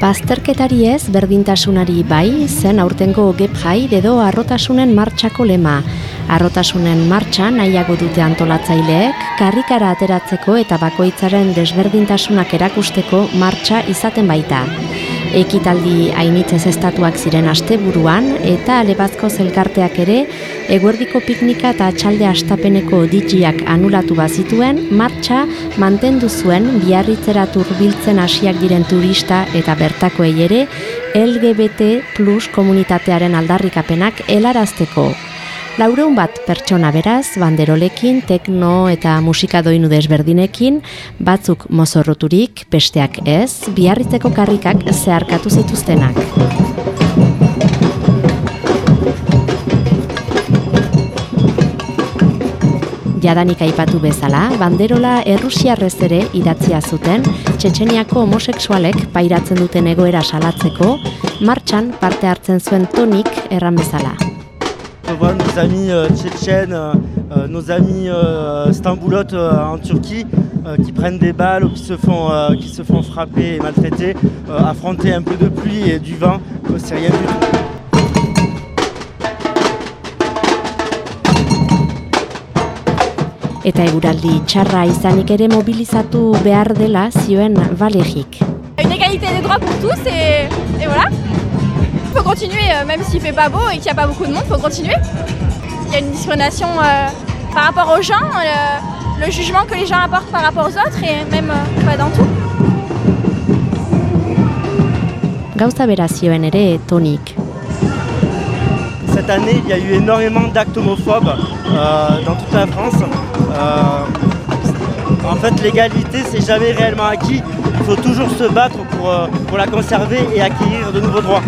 Bazterketari ez berdintasunari bai, zen aurtengo gep jai edo arrotasunen martxako lema. Arrotasunen martxa nahiago dute antolatzaileek, karrikara ateratzeko eta bakoitzaren desberdintasunak erakusteko martxa izaten baita ekitaldi hainitzez estatuak ziren asteburuan eta alebazko zelkarteak ere eguerdiko piknika eta txalde astapeneko ditxiak anulatu bazituen martxa mantendu zuen biarritzera turbiltzen hasiak diren turista eta bertakoei ere LGBT plus komunitatearen aldarrikapenak helarazteko. Laureun bat pertsona beraz, banderolekin, tekno eta musika doinu desberdinekin, batzuk mozorroturik, besteak ez, biarritzeko karrikak zeharkatu zituztenak. Jadanik aipatu bezala, banderola errusiarrez ere idatzia zuten, Txetxeniako homosexualek pairatzen duten egoera salatzeko, martxan parte hartzen zuen tonik erran bezala. On voit nos amis euh, tchétchènes, euh, euh, nos amis stamboulotes en Turquie qui prennent des balles ou qui se font, qui se font frapper et maltraiter, affronter un peu de pluie et du vent, c'est rien du tout. Eta eguraldi txarra izanik ere mobilizatu behar dela zioen Valegik. Une égalité de droits pour tous et, et voilà. Il faut continuer, euh, même s'il fait pas beau et qu'il n'y a pas beaucoup de monde, il faut continuer. Il y a une discrimination euh, par rapport aux gens, le, le, jugement que les gens apportent par rapport aux autres et même euh, pas dans tout. Gauza berazioen ere tonik. Cette année, il y a eu énormément d'actes homophobes euh, dans toute la France. Euh, en fait, l'égalité, c'est jamais réellement acquis. Il faut toujours se battre pour, euh, pour la conserver et acquérir de nouveaux droits.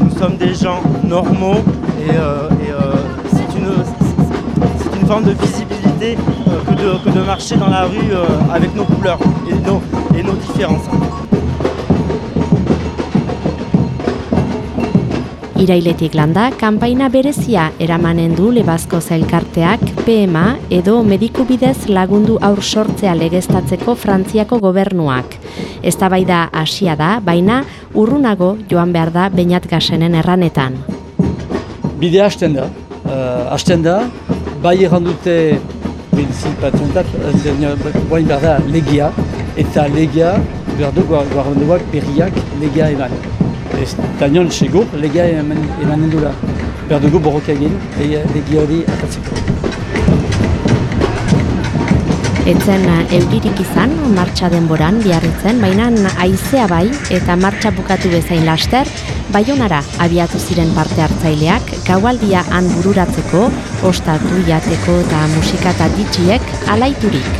Nous sommes des gens normaux et, euh, euh, c'est une, une forme de visibilité euh, que, de, que de marcher dans la rue avec nos couleurs et nos, et nos différences. Irailetik landa, kanpaina berezia eramanen du lebazko zailkarteak PMA edo mediku bidez lagundu aur sortzea legeztatzeko Frantziako gobernuak. Ez da bai da baina urrunago joan behar da bainat gasenen erranetan. Bide hasten da, uh, hasten da, bai errandute prinzipatzentat, bain behar da legia, eta legia behar du guardanduak berriak legia eman. Eta nion segur legia emanen dula. Behar dugu borroka egin legia hori atatzeko. Etzen euririk izan, martxa denboran biarritzen, baina aizea bai eta martxa bukatu bezain laster, baionara abiatu ziren parte hartzaileak, gaualdia han bururatzeko, ostatu jateko eta musika eta ditxiek alaiturik.